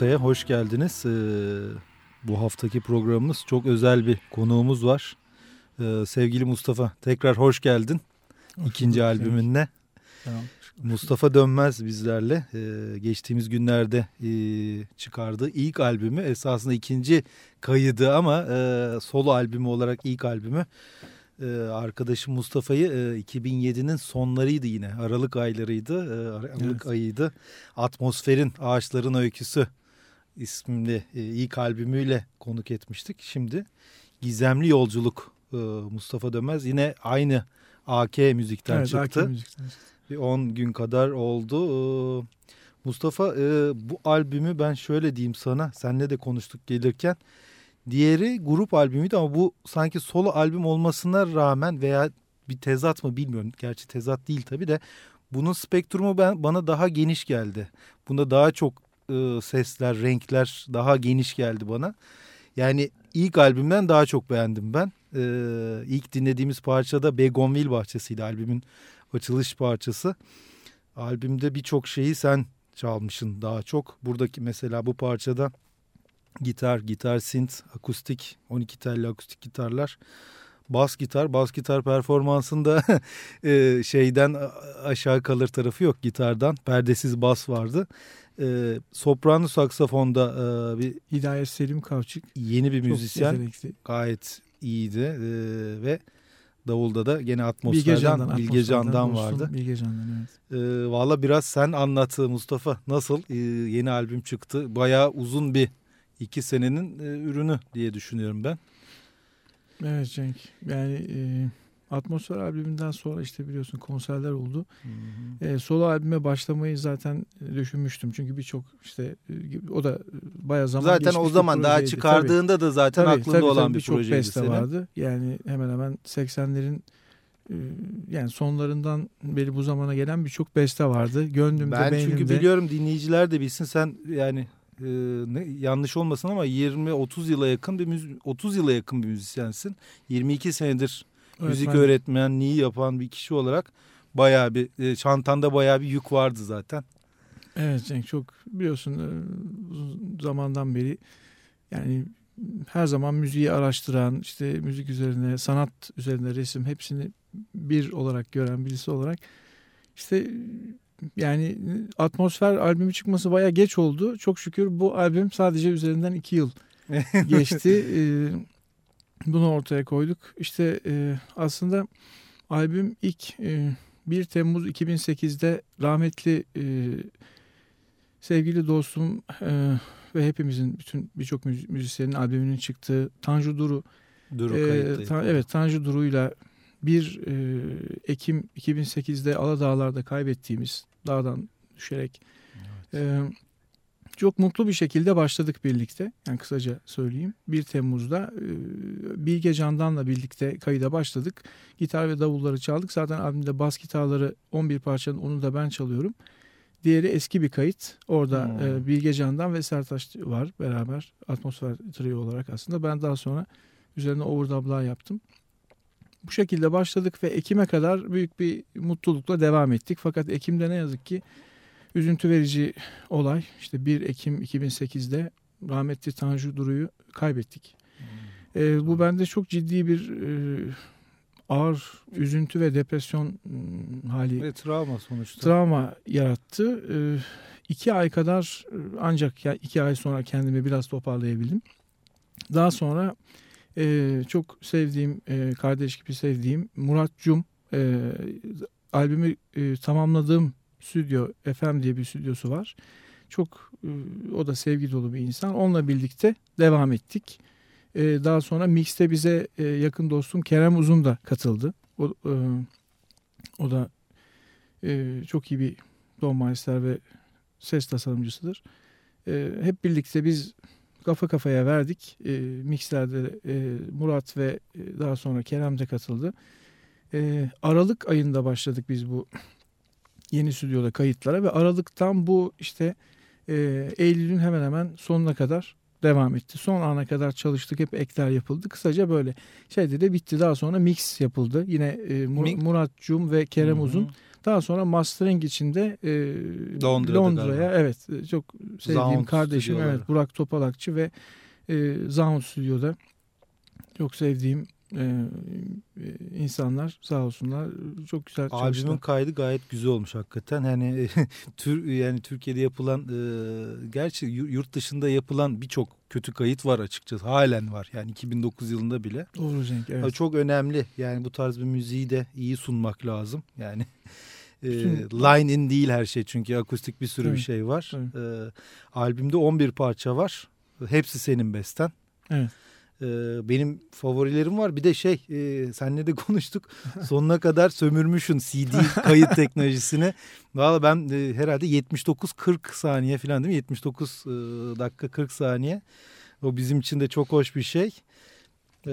Incognita'ya hoş geldiniz. Ee, bu haftaki programımız çok özel bir konuğumuz var. Ee, sevgili Mustafa tekrar hoş geldin. Hoş İkinci albümünle. Tamam. Mustafa Dönmez bizlerle ee, geçtiğimiz günlerde e, çıkardığı ilk albümü esasında ikinci kaydı ama e, solo albümü olarak ilk albümü e, arkadaşım Mustafa'yı e, 2007'nin sonlarıydı yine Aralık aylarıydı e, Aralık evet. ayıydı Atmosferin Ağaçların Öyküsü isimli e, ilk albümüyle konuk etmiştik şimdi Gizemli Yolculuk e, Mustafa Dönmez yine aynı AK müzikten evet, çıktı. AK müzikten. Bir 10 gün kadar oldu. E, Mustafa e, bu albümü ben şöyle diyeyim sana senle de konuştuk gelirken Diğeri grup albümüydü ama bu sanki solo albüm olmasına rağmen veya bir tezat mı bilmiyorum. Gerçi tezat değil tabii de bunun spektrumu ben bana daha geniş geldi. Bunda daha çok e, sesler, renkler daha geniş geldi bana. Yani ilk albümden daha çok beğendim ben. E, ilk dinlediğimiz parçada Begonville Bahçesi'ydi albümün açılış parçası. Albümde birçok şeyi sen çalmışsın daha çok. Buradaki mesela bu parçada gitar, gitar synth, akustik, 12 telli akustik gitarlar, bas gitar, bas gitar performansında e, şeyden aşağı kalır tarafı yok gitardan. Perdesiz bas vardı. E, soprano saksafonda e, bir Hidayet Selim Kavçık yeni bir müzisyen gayet iyiydi e, ve davulda da gene atmosferden Bilgecan'dan, vardı. Bilgecan'dan evet. E, Valla biraz sen anlat Mustafa nasıl e, yeni albüm çıktı. Bayağı uzun bir iki senenin e, ürünü diye düşünüyorum ben. Evet Cenk. Yani e, Atmosfer albümünden sonra işte biliyorsun konserler oldu. Hı hı. E, solo albüme başlamayı zaten düşünmüştüm. Çünkü birçok işte o da bayağı zaman Zaten o zaman daha çıkardığında tabii. da zaten tabii, aklında tabii, olan tabii, bir projeydi beste senin. vardı. Yani hemen hemen 80'lerin e, yani sonlarından beri bu zamana gelen birçok beste vardı. Gönlümde, ben beynimde. çünkü biliyorum dinleyiciler de bilsin sen yani e, ne, yanlış olmasın ama 20-30 yıla yakın bir müzik 30 yıla yakın bir müzisyensin. 22 senedir evet, müzik öğretmenliği yapan bir kişi olarak bayağı bir e, çantanda bayağı bir yük vardı zaten. Evet Cenk çok biliyorsun e, zamandan beri yani her zaman müziği araştıran işte müzik üzerine sanat üzerine resim hepsini bir olarak gören birisi olarak işte yani atmosfer albümü çıkması baya geç oldu. Çok şükür bu albüm sadece üzerinden iki yıl geçti. ee, bunu ortaya koyduk. İşte e, aslında albüm ilk e, 1 Temmuz 2008'de rahmetli e, sevgili dostum e, ve hepimizin bütün birçok müzisyenin albümünün çıktığı Tanju Duru, Duru e, ta, evet Tanju Duru'yla 1 e, Ekim 2008'de Aladağlar'da kaybettiğimiz dağdan düşerek evet. e, çok mutlu bir şekilde başladık birlikte. Yani kısaca söyleyeyim. 1 Temmuz'da e, Bilge Candan'la birlikte kayıda başladık. Gitar ve davulları çaldık. Zaten albümde bas gitarları 11 parçanın onu da ben çalıyorum. Diğeri eski bir kayıt. Orada hmm. e, Bilge Candan ve Sertaş var beraber. Atmosfer trio olarak aslında. Ben daha sonra üzerine overdub'lar yaptım. Bu şekilde başladık ve Ekim'e kadar büyük bir mutlulukla devam ettik. Fakat Ekim'de ne yazık ki üzüntü verici olay işte 1 Ekim 2008'de rahmetli Tanju Duru'yu kaybettik. Hmm. E, bu bende çok ciddi bir e, ağır üzüntü ve depresyon e, hali. Ve travma sonuçta. Travma yarattı. E, iki ay kadar ancak ya iki ay sonra kendimi biraz toparlayabildim. Daha sonra e, çok sevdiğim, e, kardeş gibi sevdiğim Murat Cum e, albümü e, tamamladığım stüdyo FM diye bir stüdyosu var. Çok e, o da sevgi dolu bir insan. Onunla birlikte devam ettik. E, daha sonra mixte bize e, yakın dostum Kerem Uzun da katıldı. O, e, o da e, çok iyi bir donmeister ve ses tasarımcısıdır. E, hep birlikte biz kafa kafaya verdik. E, mixlerde e, Murat ve e, daha sonra Kerem de katıldı. E, Aralık ayında başladık biz bu yeni stüdyoda kayıtlara ve Aralık'tan bu işte e, Eylül'ün hemen hemen sonuna kadar devam etti. Son ana kadar çalıştık. Hep ekler yapıldı. Kısaca böyle şeyde de bitti. Daha sonra mix yapıldı. Yine e, Mur Murat Cum ve Kerem Hı -hı. Uzun Daha sonra mastering içinde e, Londra'ya evet çok sevdiğim Sound kardeşim evet Burak Topalakçı ve e, Sound Stüdyo'da çok sevdiğim e, e, insanlar sağ olsunlar çok güzel çalıştılar. Albümün kaydı gayet güzel olmuş hakikaten. Hani tür yani Türkiye'de yapılan e, gerçi yurt dışında yapılan birçok kötü kayıt var açıkçası. Halen var. Yani 2009 yılında bile. Doğru Cenk evet. Çok önemli. Yani bu tarz bir müziği de iyi sunmak lazım. Yani e, line in değil her şey çünkü akustik bir sürü evet. bir şey var. Evet. E, albümde 11 parça var. Hepsi senin besten. Evet. Benim favorilerim var. Bir de şey e, senle de konuştuk. Sonuna kadar sömürmüşün CD kayıt teknolojisini. Valla ben e, herhalde 79-40 saniye falan değil mi? 79 e, dakika 40 saniye. O bizim için de çok hoş bir şey. Ee,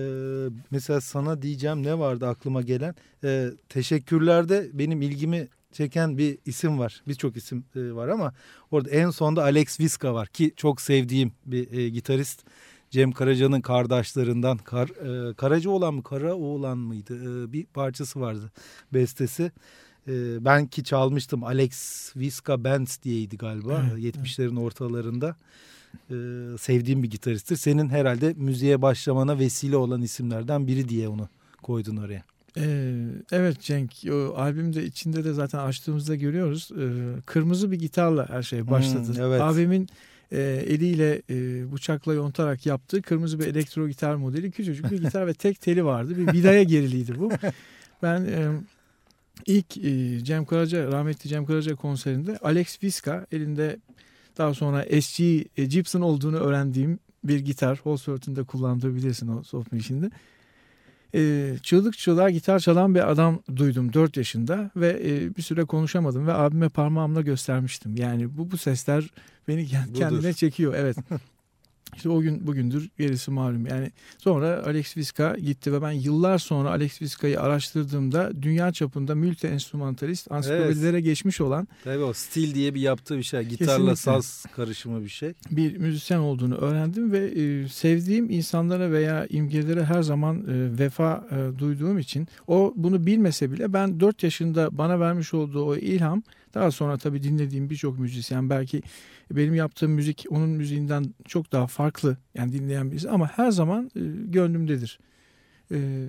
mesela sana diyeceğim ne vardı aklıma gelen. Ee, teşekkürlerde benim ilgimi çeken bir isim var. Birçok isim e, var ama orada en sonda Alex Viska var ki çok sevdiğim bir e, gitarist. Cem Karaca'nın kardeşlerinden Kar, e, Karaca olan mı Kara oğlan mıydı e, bir parçası vardı bestesi. E, ben ki çalmıştım Alex Viska Bands diyeydi galiba evet, 70'lerin evet. ortalarında. E, sevdiğim bir gitaristtir. Senin herhalde müziğe başlamana vesile olan isimlerden biri diye onu koydun oraya. Ee, evet Cenk, o albümde içinde de zaten açtığımızda görüyoruz. Ee, kırmızı bir gitarla her şey başladı. Hmm, evet. Abimin e, eliyle e, bıçakla yontarak yaptığı kırmızı bir elektro gitar modeli. Küçücük bir gitar ve tek teli vardı. Bir vidaya geriliydi bu. Ben e, ilk e, Cem Karaca, rahmetli Cem Karaca konserinde Alex Viska elinde daha sonra SG e, Gibson olduğunu öğrendiğim bir gitar. Holsworth'un da kullandığı bilirsin o soft machine'de e, çığlık çığlığa gitar çalan bir adam duydum 4 yaşında ve e, bir süre konuşamadım ve abime parmağımla göstermiştim. Yani bu bu sesler beni kendine çekiyor. Evet. İşte o gün bugündür gerisi malum. Yani sonra Alex Viska gitti ve ben yıllar sonra Alex Viska'yı araştırdığımda dünya çapında multi enstrümantalist ansiklopedilere evet. geçmiş olan. Tabii o stil diye bir yaptığı bir şey. Gitarla kesinlikle. saz karışımı bir şey. Bir müzisyen olduğunu öğrendim ve e, sevdiğim insanlara veya imgelere her zaman e, vefa e, duyduğum için o bunu bilmese bile ben 4 yaşında bana vermiş olduğu o ilham daha sonra tabii dinlediğim birçok müzisyen belki benim yaptığım müzik onun müziğinden çok daha farklı yani dinleyen birisi ama her zaman e, gönlümdedir. E,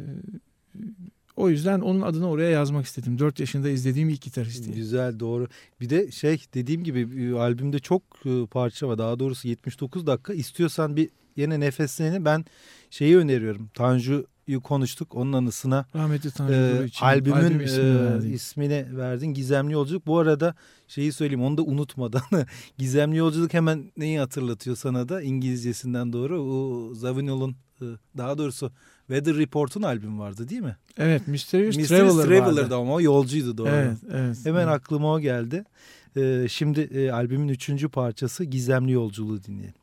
o yüzden onun adını oraya yazmak istedim. 4 yaşında izlediğim ilk gitarist diye. Güzel doğru. Bir de şey dediğim gibi e, albümde çok e, parça var. Daha doğrusu 79 dakika. İstiyorsan bir yine nefeslerini ben şeyi öneriyorum. Tanju konuştuk. Onun anısına Rahmetli Tanrı e, için albümün albüm ismini, e, ismini verdin. Gizemli Yolculuk. Bu arada şeyi söyleyeyim onu da unutmadan. Gizemli Yolculuk hemen neyi hatırlatıyor sana da İngilizcesinden doğru. O Zavinol'un daha doğrusu Weather Report'un albüm vardı değil mi? Evet Mysterious, Mysterious Traveler Traveler'dı ama o yolcuydu doğru. Evet, evet. Hemen evet. aklıma o geldi. Ee, şimdi e, albümün üçüncü parçası Gizemli Yolculuğu dinleyelim.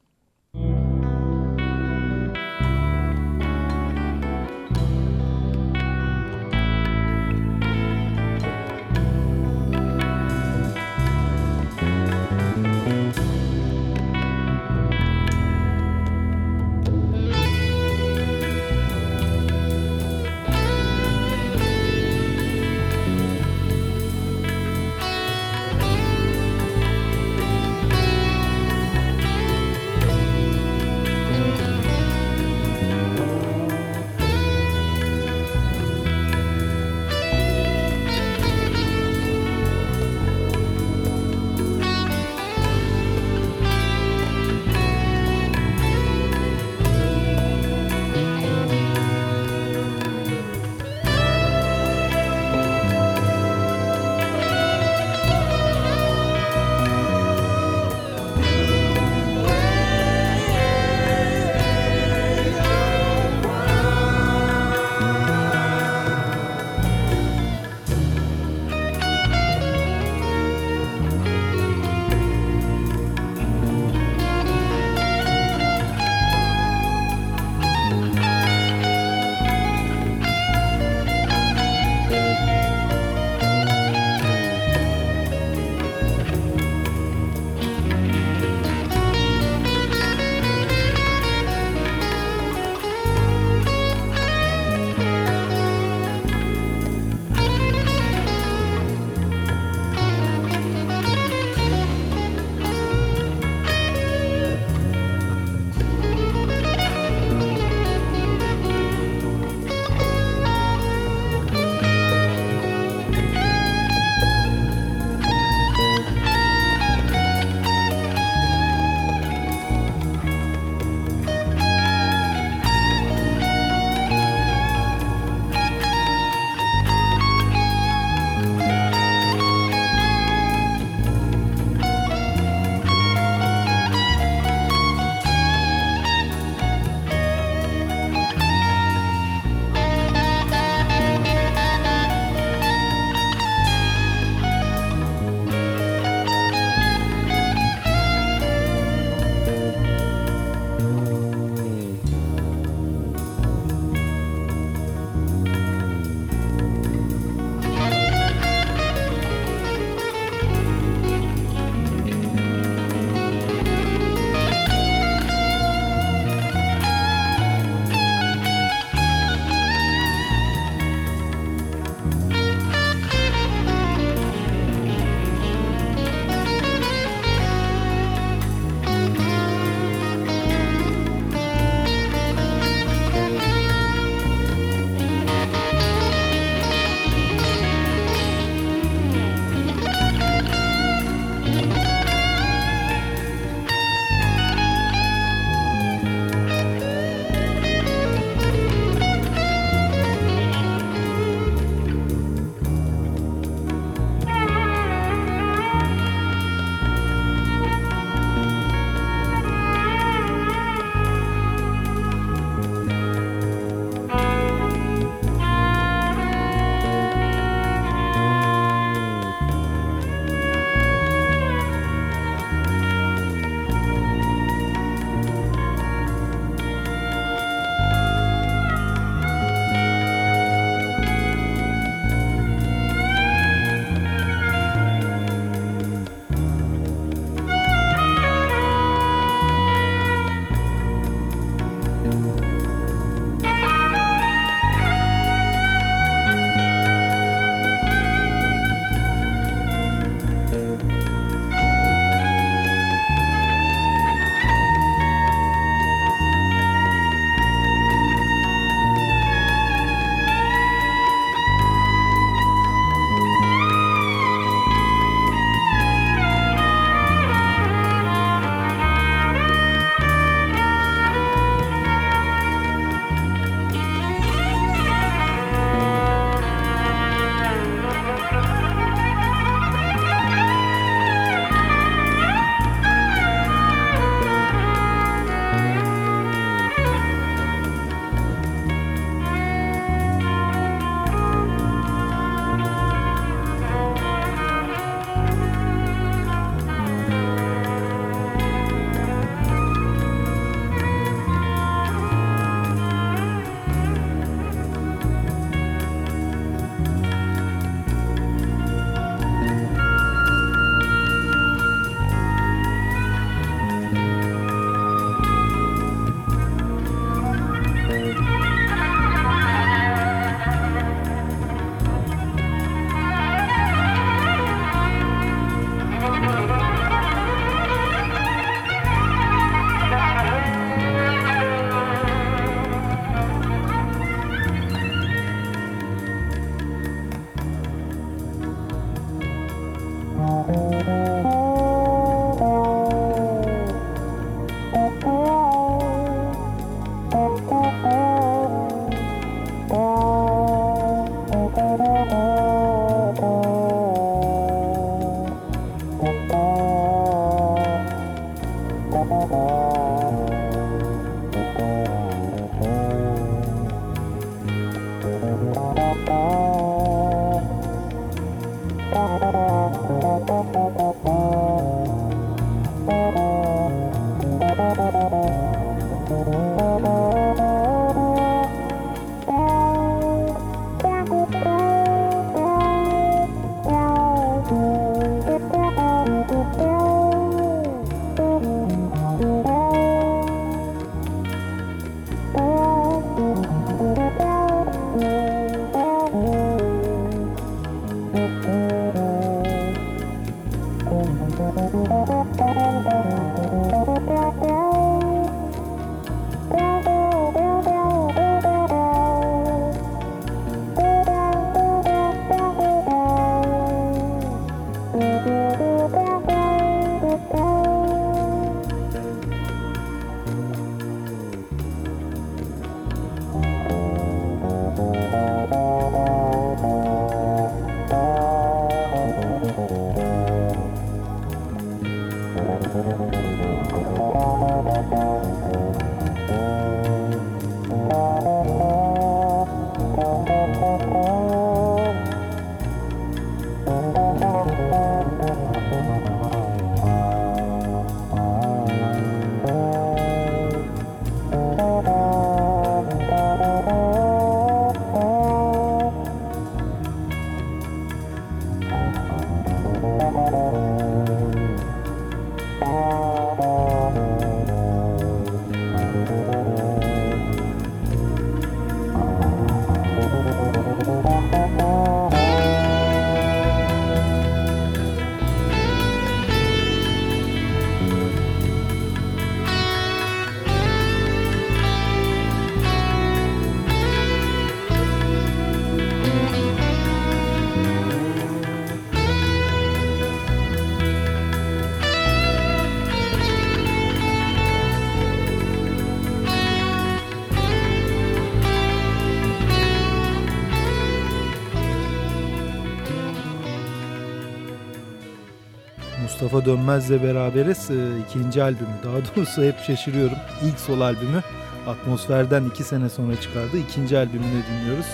Mustafa Dönmez'le beraberiz. E, ikinci albümü daha doğrusu hep şaşırıyorum. İlk sol albümü Atmosfer'den iki sene sonra çıkardı. İkinci albümünü dinliyoruz.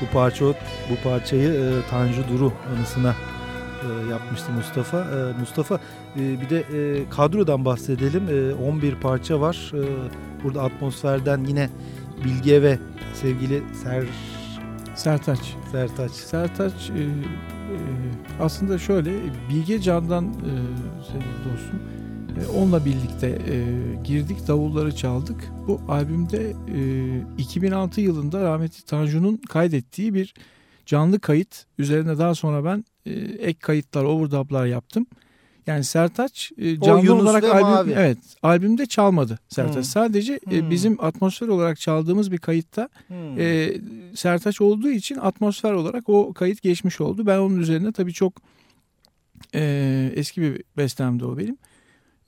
Bu parça bu parçayı e, Tanju Duru anısına e, yapmıştı Mustafa. E, Mustafa e, bir de e, kadrodan bahsedelim. E, 11 parça var. E, burada atmosferden yine Bilge ve sevgili Ser Sertaç. Sertaç. Sertaç e, e, aslında şöyle Bilge Can'dan e, sevgili dostum e, onunla birlikte e, girdik davulları çaldık. Bu albümde e, 2006 yılında rahmetli Tanju'nun kaydettiği bir canlı kayıt. Üzerine daha sonra ben e, ek kayıtlar, overdub'lar yaptım. Yani Sertaç e, canlı olarak albüm evet albümde çalmadı Sertaç. Hmm. Sadece e, hmm. bizim atmosfer olarak çaldığımız bir kayıtta hmm. e, Sertaç olduğu için atmosfer olarak o kayıt geçmiş oldu. Ben onun üzerine tabii çok e, eski bir bestemdi o benim.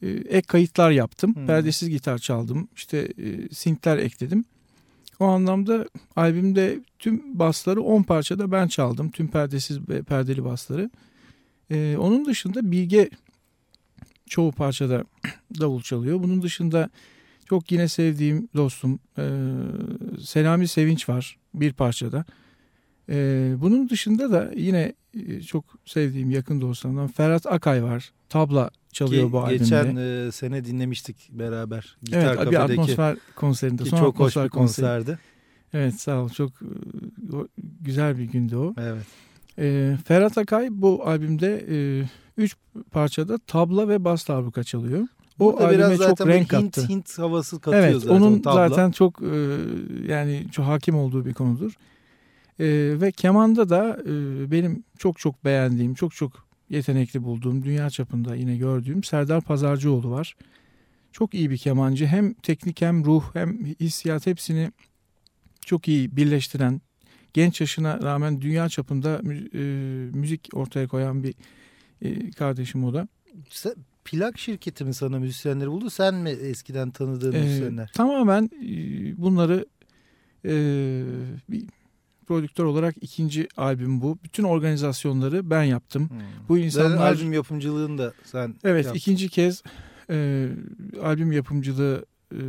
E, ek kayıtlar yaptım. Hmm. Perdesiz gitar çaldım. İşte e, synthler ekledim. O anlamda albümde tüm basları 10 parçada ben çaldım. Tüm perdesiz ve perdeli basları. Ee, onun dışında Bilge çoğu parçada davul çalıyor. Bunun dışında çok yine sevdiğim dostum e, Selami Sevinç var bir parçada. E, bunun dışında da yine e, çok sevdiğim yakın dostlarımdan Ferhat Akay var. Tabla çalıyor Ki, bu albümde. Geçen e, sene dinlemiştik beraber. Gitar evet kafedeki, bir atmosfer konserinde. Son çok hoş bir konserdi. Konseri. Evet sağ ol. Çok güzel bir gündü o. Evet. E, Ferhat Akay bu albümde e, üç parçada tabla ve bas darbuka çalıyor. O Burada biraz çok renk Hint, kattı. Hint havası katıyor evet, zaten onun tabla. zaten çok e, yani çok hakim olduğu bir konudur. E, ve kemanda da e, benim çok çok beğendiğim, çok çok yetenekli bulduğum, dünya çapında yine gördüğüm Serdar Pazarcıoğlu var. Çok iyi bir kemancı. Hem teknik hem ruh hem hissiyat hepsini çok iyi birleştiren, genç yaşına rağmen dünya çapında e, müzik ortaya koyan bir e, kardeşim o da. Sen, plak şirketi mi sana müzisyenleri buldu? Sen mi eskiden tanıdığın ee, müzisyenler? Tamamen e, bunları e, bir prodüktör olarak ikinci albüm bu. Bütün organizasyonları ben yaptım. Hmm. Bu insanlar Zaten albüm yapımcılığını da sen Evet, yaptın. ikinci kez e, albüm yapımcılığı e,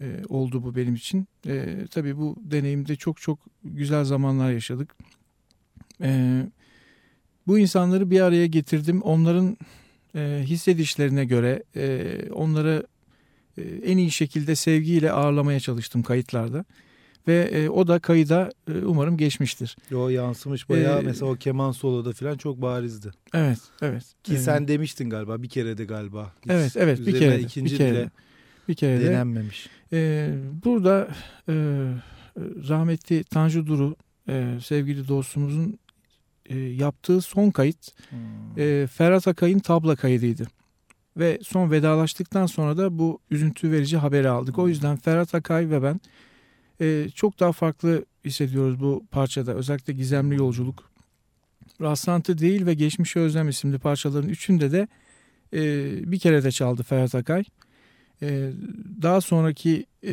e, oldu bu benim için. E, tabii bu deneyimde çok çok güzel zamanlar yaşadık. E, bu insanları bir araya getirdim. Onların e, hissedişlerine göre e, onları e, en iyi şekilde sevgiyle ağırlamaya çalıştım kayıtlarda. Ve e, o da kayıda e, umarım geçmiştir. O yansımış bayağı ee, mesela o keman soloda falan çok barizdi. Evet, evet. Ki evet. sen demiştin galiba bir kere de galiba. Hiç evet, evet bir kere. ikinci bir kere. Bile bir kere denenmemiş. De, e, burada e, rahmetli Tanju Duru e, sevgili dostumuzun e, yaptığı son kayıt hmm. e, Ferhat Akay'ın tabla kaydıydı. Ve son vedalaştıktan sonra da bu üzüntü verici haberi aldık. Hmm. O yüzden Ferhat Akay ve ben e, çok daha farklı hissediyoruz bu parçada. Özellikle Gizemli Yolculuk. Rastlantı değil ve Geçmişe Özlem isimli parçaların üçünde de e, bir kere de çaldı Ferhat Akay. E, daha sonraki e,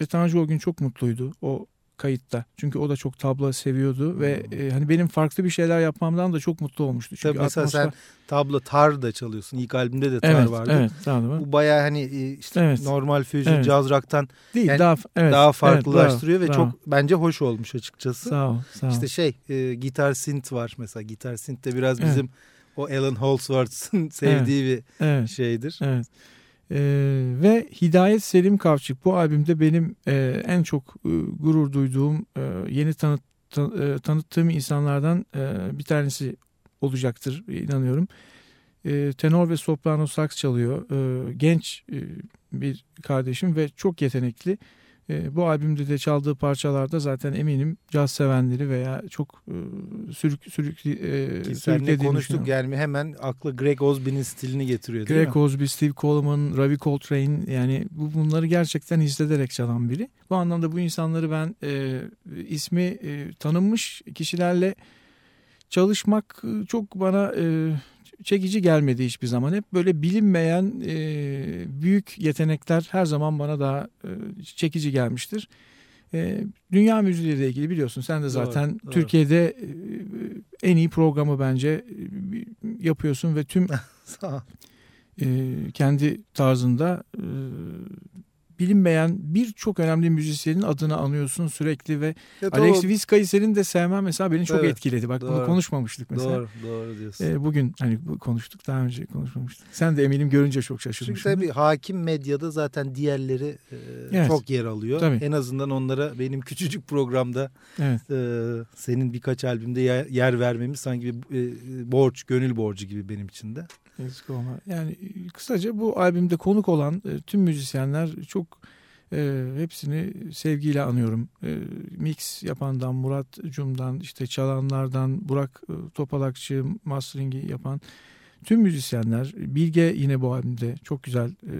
ve Tanju o gün çok mutluydu o kayıtta. Çünkü o da çok tabla seviyordu ve hmm. e, hani benim farklı bir şeyler yapmamdan da çok mutlu olmuştu. Çünkü Tabii mesela atmosfer... sen tabla tar da çalıyorsun. İlk albümde de tar evet, vardı. Evet, tamam. Bu baya hani e, işte evet. normal fusion, evet. jazz rock'tan değil yani daha evet, daha farklılaştırıyor evet, ve daha, çok bence hoş olmuş açıkçası. Sağ ol, sağ ol. İşte şey, e, gitar synth var mesela. Gitar synth de biraz evet. bizim o Alan Holdsworth'ın sevdiği evet. bir evet. şeydir. Evet. Ee, ve Hidayet Selim Kavçık bu albümde benim e, en çok e, gurur duyduğum e, yeni tanıt, tan, e, tanıttığım insanlardan e, bir tanesi olacaktır inanıyorum. E, tenor ve soprano saks çalıyor. E, genç e, bir kardeşim ve çok yetenekli. E, bu albümde de çaldığı parçalarda zaten eminim caz sevenleri veya çok e, sürük, sürük, e, sürüklediğini konuştuk yani hemen aklı Greg Osby'nin stilini getiriyor değil Greg mi? Osby, Steve Coleman, Ravi Coltrane yani bu bunları gerçekten hissederek çalan biri. Bu anlamda bu insanları ben e, ismi e, tanınmış kişilerle çalışmak e, çok bana e, çekici gelmedi hiçbir zaman. Hep böyle bilinmeyen e, büyük yetenekler her zaman bana daha e, çekici gelmiştir. E, dünya müziğiyle ilgili biliyorsun sen de zaten doğru, doğru. Türkiye'de e, en iyi programı bence e, yapıyorsun ve tüm e, kendi tarzında e, bilinmeyen birçok önemli müzisyenin adını anıyorsun sürekli ve ya Alex Vizca'yı senin de sevmem mesela beni çok evet, etkiledi. Bak doğru, bunu konuşmamıştık mesela. Doğru, doğru diyorsun. Ee, bugün hani konuştuk daha önce konuşmamıştık. Sen de eminim görünce çok şaşırmışsın. Çünkü tabii hakim medyada zaten diğerleri e, evet, çok yer alıyor. Tabii. En azından onlara benim küçücük programda evet. e, senin birkaç albümde yer, yer vermemiz sanki bir e, borç, gönül borcu gibi benim için de. Eksik olma. Yani kısaca bu albümde konuk olan tüm müzisyenler çok e, hepsini sevgiyle anıyorum. E, mix yapandan, Murat Cum'dan, işte çalanlardan, Burak e, Topalakçı, mastering'i yapan tüm müzisyenler. Bilge yine bu albümde çok güzel e,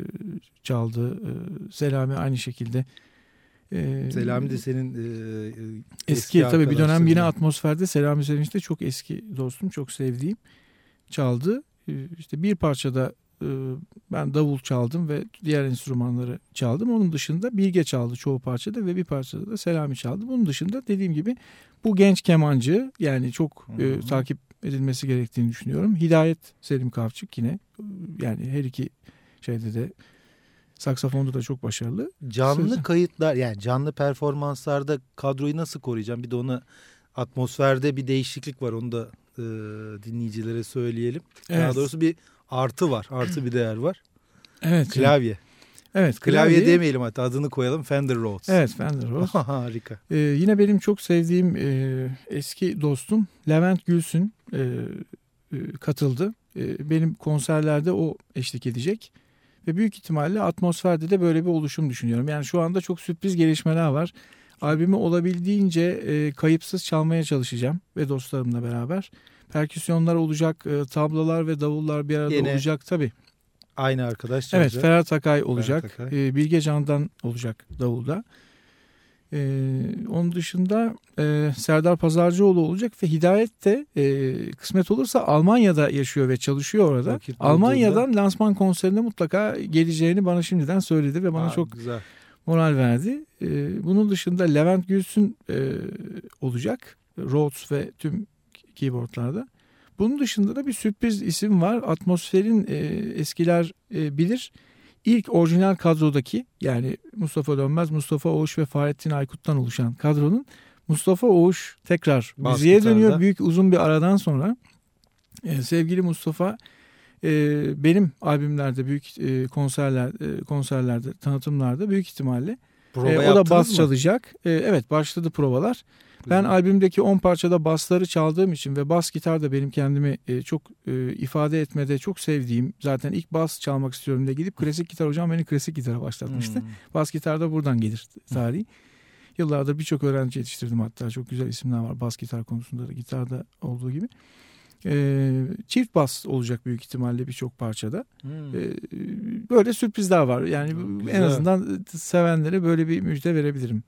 çaldı. E, Selami aynı şekilde. E, Selami de senin e, eski, eski tabii bir dönem yine atmosferde Selami Sevinç de çok eski dostum, çok sevdiğim çaldı. Ee, işte bir parçada e, ben davul çaldım ve diğer enstrümanları çaldım. Onun dışında Bilge çaldı çoğu parçada ve bir parçada da Selami çaldı. Bunun dışında dediğim gibi bu genç kemancı yani çok e, takip edilmesi gerektiğini düşünüyorum. Hidayet Selim Kavçık yine yani her iki şeyde de saksafonda da çok başarılı. Canlı Sözü. kayıtlar yani canlı performanslarda kadroyu nasıl koruyacağım? Bir de onu atmosferde bir değişiklik var onu da e, dinleyicilere söyleyelim. Evet. Daha doğrusu bir artı var. Artı bir değer var. Evet. Klavye. Evet. Klavye, klavye demeyelim hatta adını koyalım Fender Rhodes. Evet Fender Rhodes. Harika. Ee, yine benim çok sevdiğim e, eski dostum Levent Gülsün e, e, katıldı. E, benim konserlerde o eşlik edecek. Ve büyük ihtimalle atmosferde de böyle bir oluşum düşünüyorum. Yani şu anda çok sürpriz gelişmeler var. Albümü olabildiğince e, kayıpsız çalmaya çalışacağım ve dostlarımla beraber. Perküsyonlar olacak, e, tablalar ve davullar bir arada Yine olacak tabii. Aynı arkadaş çalacak. Evet Ferhat Akay olacak. Ferhat Akay. E, Bilge Can'dan olacak davulda. Ee, onun dışında e, Serdar Pazarcıoğlu olacak ve Hidayet de e, kısmet olursa Almanya'da yaşıyor ve çalışıyor orada. Vakit Almanya'dan lansman konserine mutlaka geleceğini bana şimdiden söyledi ve bana Aa, çok güzel moral verdi. E, bunun dışında Levent Gülsün e, olacak. Rhodes ve tüm keyboardlarda. Bunun dışında da bir sürpriz isim var. Atmosferin e, eskiler e, bilir. İlk orijinal kadrodaki yani Mustafa Dönmez, Mustafa Oğuş ve Fahrettin Aykut'tan oluşan kadronun Mustafa Oğuş tekrar Bas müziğe gitarda. dönüyor. Büyük uzun bir aradan sonra. E, sevgili Mustafa e, benim albümlerde büyük e, konserler e, konserlerde tanıtımlarda büyük ihtimalle e, o da bas mı? çalacak. E, evet başladı provalar. Ben albümdeki 10 parçada basları çaldığım için ve bas gitar da benim kendimi e, çok e, ifade etmede çok sevdiğim zaten ilk bas çalmak istiyorum diye gidip klasik gitar hocam beni klasik gitara başlatmıştı. Hmm. Bas gitar da buradan gelir tarihi. Yıllardır birçok öğrenci yetiştirdim hatta çok güzel isimler var bas gitar konusunda da gitarda olduğu gibi. E, çift bas olacak büyük ihtimalle birçok parçada. Hmm. E, böyle sürprizler var. Yani Güzel. en azından sevenlere böyle bir müjde verebilirim.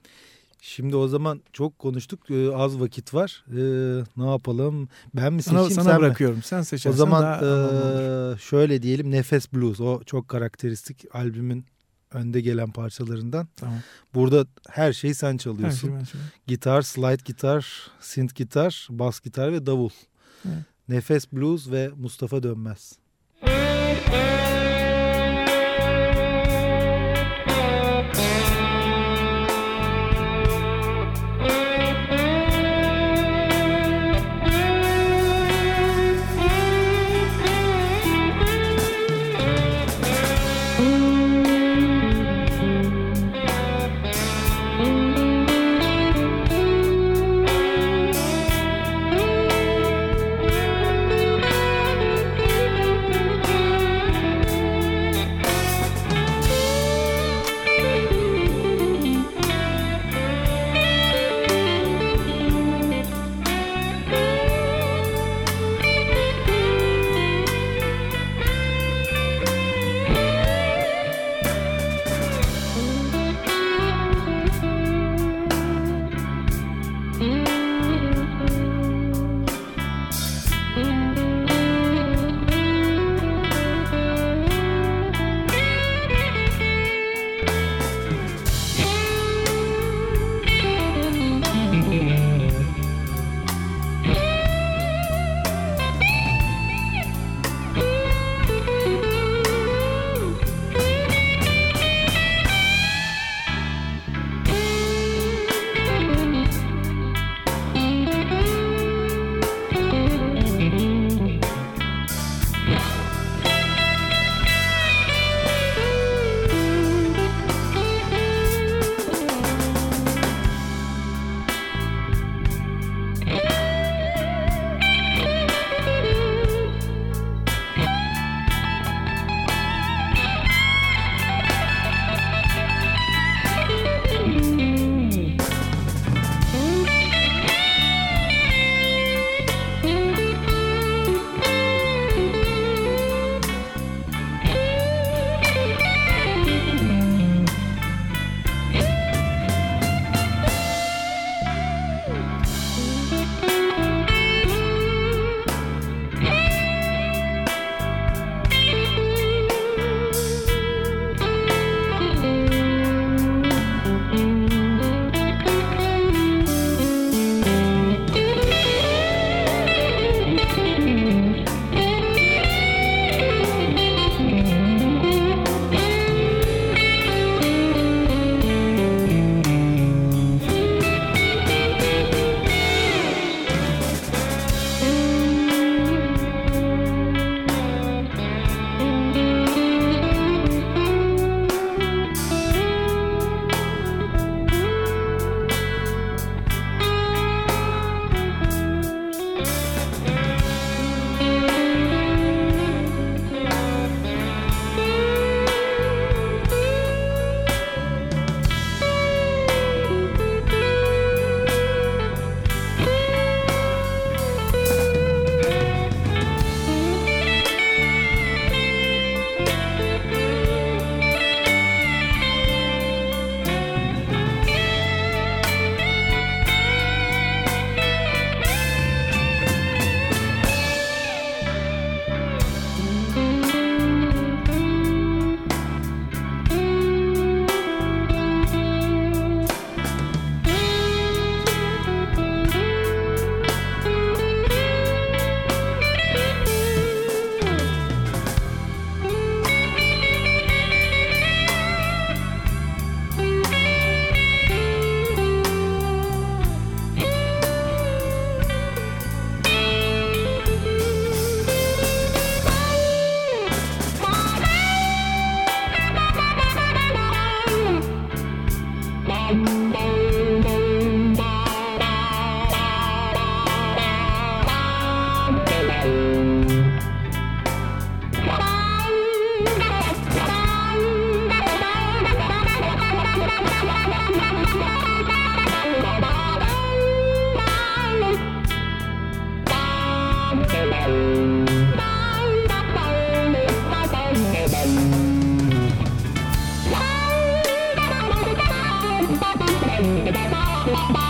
Şimdi o zaman çok konuştuk. Ee, az vakit var. Ee, ne yapalım? Ben mi seçeyim? Sana, sana sen bırakıyorum. Mi? Sen seçersen O zaman e, şöyle diyelim Nefes Blues. O çok karakteristik albümün önde gelen parçalarından. Tamam. Burada her şeyi sen çalıyorsun. Her şey gitar, slide gitar, synth gitar, bas gitar ve davul. Evet. Nefes Blues ve Mustafa Dönmez. you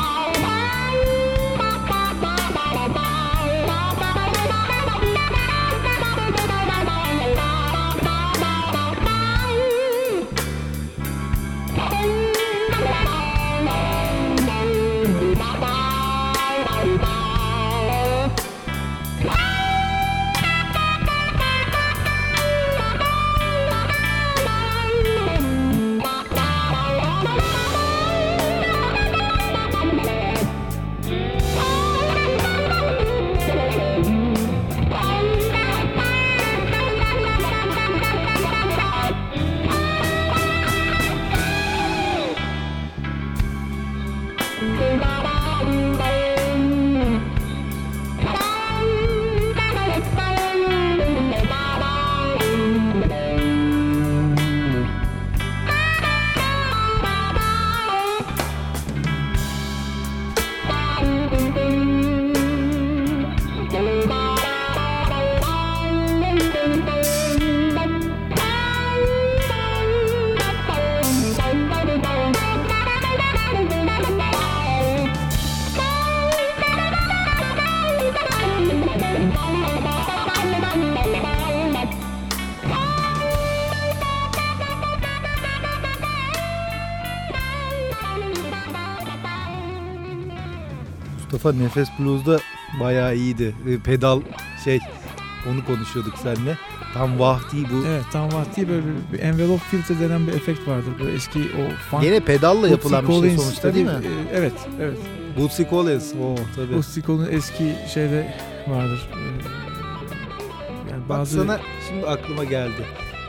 Mustafa Nefes Blues'da bayağı iyiydi. E, pedal şey onu konuşuyorduk seninle. Tam vahdi bu. Evet tam vahdi böyle bir envelope filter denen bir efekt vardır. Böyle eski o funk. Yine pedalla yapılan bir şey sonuçta değil mi? E, evet, evet. Bootsy Collins. O tabii. Bootsy Collins eski şeyde vardır. E, yani bazı... Bak sana şimdi aklıma geldi.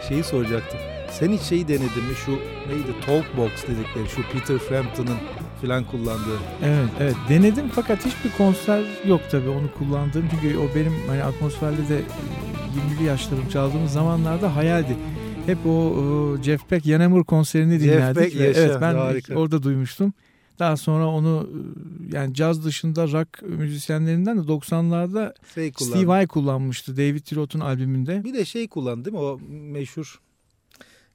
Şeyi soracaktım. Sen hiç şeyi denedin mi? Şu neydi? Talkbox dedikleri. Şu Peter Frampton'ın falan kullandığı. Evet evet denedim fakat hiçbir konser yok tabii onu kullandığım çünkü o benim hani atmosferde de 20'li yaşlarım çaldığımız zamanlarda hayaldi. Hep o, Jeff Beck Yanemur konserini dinlerdik. Jeff Beck yaşa, evet ben harika. orada duymuştum. Daha sonra onu yani caz dışında rock müzisyenlerinden de 90'larda şey Steve Vai kullanmıştı David Tirot'un albümünde. Bir de şey kullandı değil mi o meşhur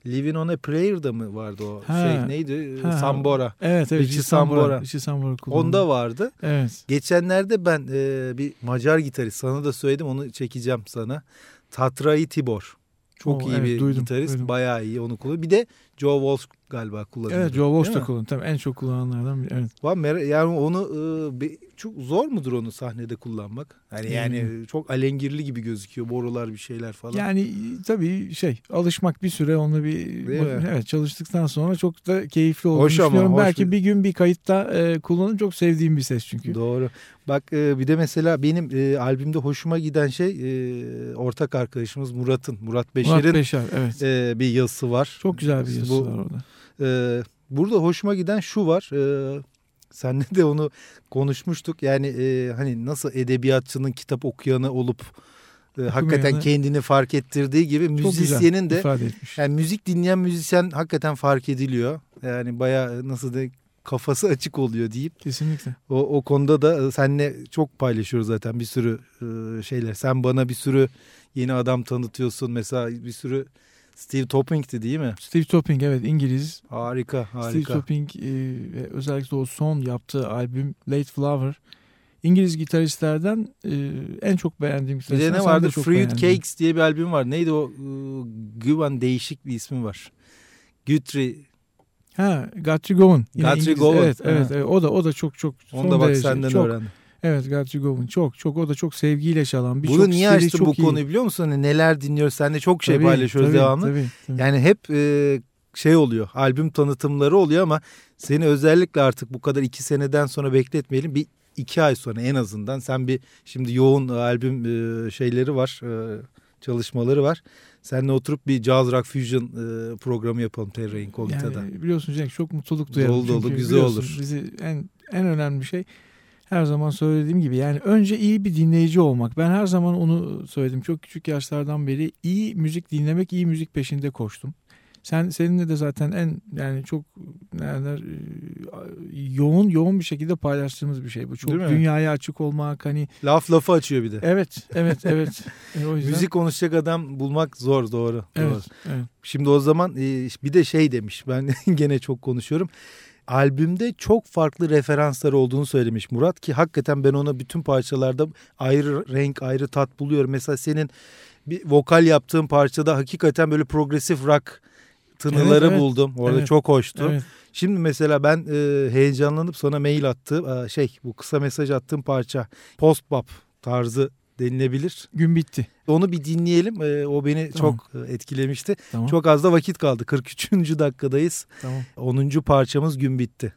Living on a Prayer'da mı vardı o ha, şey neydi? Ha, Sambora. Evet evet. Richie Sambora. Richie Sambora kullandı. Onda vardı. Evet. Geçenlerde ben e, bir Macar gitarist sana da söyledim onu çekeceğim sana. Tatrai Tibor. Çok Oo, iyi evet, bir duydum, gitarist. Duydum. Bayağı iyi onu kullanıyor. Bir de Joe Walsh galiba kullanıyor. Evet Joe Walsh da kullanıyor. Tabii en çok kullananlardan biri. Evet. Yani onu e, çok zor mudur onu sahnede kullanmak? Yani yani hmm. çok alengirli gibi gözüküyor borular bir şeyler falan. Yani tabii şey alışmak bir süre onu bir evet çalıştıktan sonra çok da keyifli olduğunu hoş düşünüyorum. Ama, Belki bir gün bir kayıtta e, kullanıp çok sevdiğim bir ses çünkü. Doğru. Bak e, bir de mesela benim e, albümde hoşuma giden şey e, ortak arkadaşımız Murat'ın Murat Beşer'in Murat Beşer, evet. e, bir yazısı var. Çok güzel bir yazısı Bu, var orada. E, burada hoşuma giden şu var. E, Senle de onu konuşmuştuk. Yani e, hani nasıl edebiyatçının kitap okuyanı olup e, hakikaten kendini fark ettirdiği gibi müzisyenin de yani müzik dinleyen müzisyen hakikaten fark ediliyor. Yani baya nasıl de kafası açık oluyor deyip. Kesinlikle. O, o konuda da e, seninle çok paylaşıyoruz zaten bir sürü e, şeyler. Sen bana bir sürü yeni adam tanıtıyorsun. Mesela bir sürü Steve Topping'ti değil mi? Steve Topping evet İngiliz. Harika harika. Steve Topping e, ve özellikle o son yaptığı albüm Late Flower. İngiliz gitaristlerden e, en çok beğendiğim gitarist. Bir de ne vardı? Fruit Cakes diye bir albüm var. Neydi o? E, Güven değişik bir ismi var. Guthrie Ha, Guthrie Gowan. Guthrie Gowan. Evet, evet, evet, O da o da çok çok Onu da bak derece, senden çok, öğrendim. Evet Gowan çok çok o da çok sevgiyle çalan. Bir Bunu niye açtın bu iyi. konuyu biliyor musun? Hani neler dinliyoruz sen de çok şey tabii, paylaşıyoruz tabii, devamlı. Tabii, tabii. Yani hep e, şey oluyor albüm tanıtımları oluyor ama seni özellikle artık bu kadar iki seneden sonra bekletmeyelim. Bir iki ay sonra en azından sen bir şimdi yoğun albüm e, şeyleri var. E, çalışmaları var. Seninle oturup bir Jazz Rock Fusion e, programı yapalım Terra Incognita'da. Yani biliyorsun Cenk çok mutluluk duyarım. Dolu dolu güzel olur. Bizi en, en önemli şey her zaman söylediğim gibi yani önce iyi bir dinleyici olmak. Ben her zaman onu söyledim. Çok küçük yaşlardan beri iyi müzik dinlemek, iyi müzik peşinde koştum. Sen seninle de zaten en yani çok neler yoğun yoğun bir şekilde paylaştığımız bir şey bu. Çok dünyaya açık olmak hani laf lafı açıyor bir de. Evet, evet, evet. e, o yüzden... Müzik konuşacak adam bulmak zor doğru. Evet, doğru. evet. Şimdi o zaman e, bir de şey demiş. Ben gene çok konuşuyorum albümde çok farklı referanslar olduğunu söylemiş Murat ki hakikaten ben ona bütün parçalarda ayrı renk ayrı tat buluyorum. Mesela senin bir vokal yaptığın parçada hakikaten böyle progresif rock tınıları evet, evet. buldum. Orada evet. çok hoştu. Evet. Şimdi mesela ben e, heyecanlanıp sana mail attım. E, şey bu kısa mesaj attığım parça post bop tarzı denilebilir. Gün bitti. Onu bir dinleyelim. E, o beni tamam. çok e, etkilemişti. Tamam. Çok az da vakit kaldı. 43. dakikadayız. Tamam. 10. parçamız gün bitti.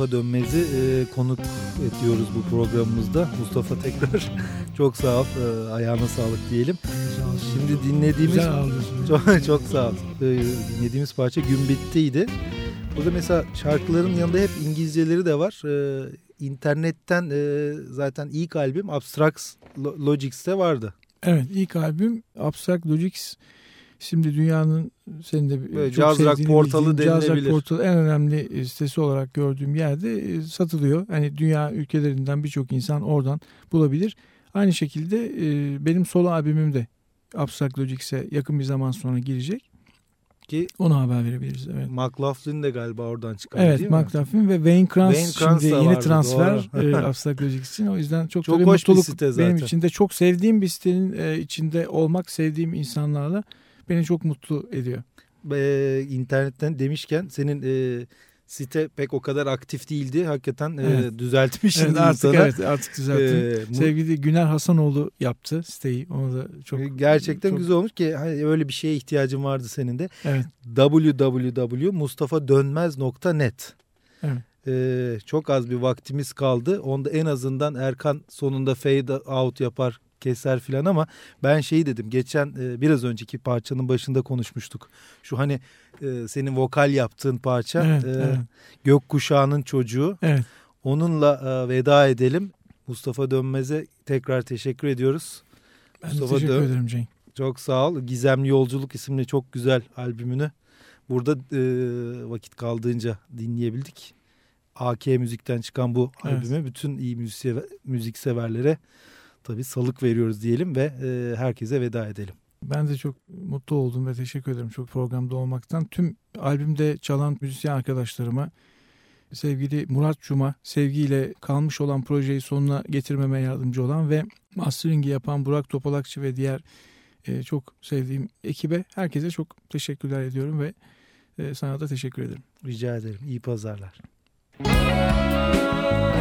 Mustafa Dönmez'i e, konuk ediyoruz bu programımızda. Mustafa tekrar çok sağ ol. E, ayağına sağlık diyelim. Şimdi dinlediğimiz çok, çok sağ ol. E, dinlediğimiz parça Gün Bitti'ydi. Burada mesela şarkıların yanında hep İngilizceleri de var. E, internetten e, zaten ilk albüm Abstract Logics'te vardı. Evet ilk albüm Abstract Logics Şimdi dünyanın senin de Böyle çok Jazz Rock portalı denilebilir. Jazz Rock portalı en önemli e, sitesi olarak gördüğüm yerde e, satılıyor. Hani dünya ülkelerinden birçok insan oradan bulabilir. Aynı şekilde e, benim solo albümüm de Abstract Logics'e yakın bir zaman sonra girecek. Ki ona haber verebiliriz. Evet. McLaughlin de galiba oradan çıkar evet, değil McLaughlin ve Wayne Kranz, Wayne Kranz şimdi yeni vardı, transfer e, Abstract Logics için. O yüzden çok, çok hoş mutluluk bir site zaten. benim için de çok sevdiğim bir sitenin e, içinde olmak, sevdiğim insanlarla beni çok mutlu ediyor. Ee, internetten demişken senin e, site pek o kadar aktif değildi. Hakikaten e, evet. e, düzeltmişsin evet, artık. Evet artık düzelttim. Ee, Sevgili Güner Hasanoğlu yaptı siteyi. Onu da çok gerçekten çok... güzel olmuş ki hani öyle bir şeye ihtiyacın vardı senin de. Evet. www.mustafadönmez.net. Evet. Ee, çok az bir vaktimiz kaldı. Onda en azından Erkan sonunda fade out yapar keser filan ama ben şeyi dedim geçen e, biraz önceki parçanın başında konuşmuştuk. Şu hani e, senin vokal yaptığın parça evet, e, evet. Gökkuşağı'nın çocuğu. Evet. Onunla e, veda edelim. Mustafa Dönmez'e tekrar teşekkür ediyoruz. Ben Mustafa teşekkür Dön ederim Cenk. Çok sağ ol. Gizemli Yolculuk isimli çok güzel albümünü burada e, vakit kaldığınca dinleyebildik. AK Müzik'ten çıkan bu evet. albümü bütün iyi müzik, müzik severlere tabii salık veriyoruz diyelim ve e, herkese veda edelim. Ben de çok mutlu oldum ve teşekkür ederim çok programda olmaktan. Tüm albümde çalan müzisyen arkadaşlarıma, sevgili Murat Cuma, sevgiyle kalmış olan projeyi sonuna getirmeme yardımcı olan ve mastering'i yapan Burak Topalakçı ve diğer e, çok sevdiğim ekibe herkese çok teşekkürler ediyorum ve e, sana da teşekkür ederim. Rica ederim. İyi pazarlar. Thank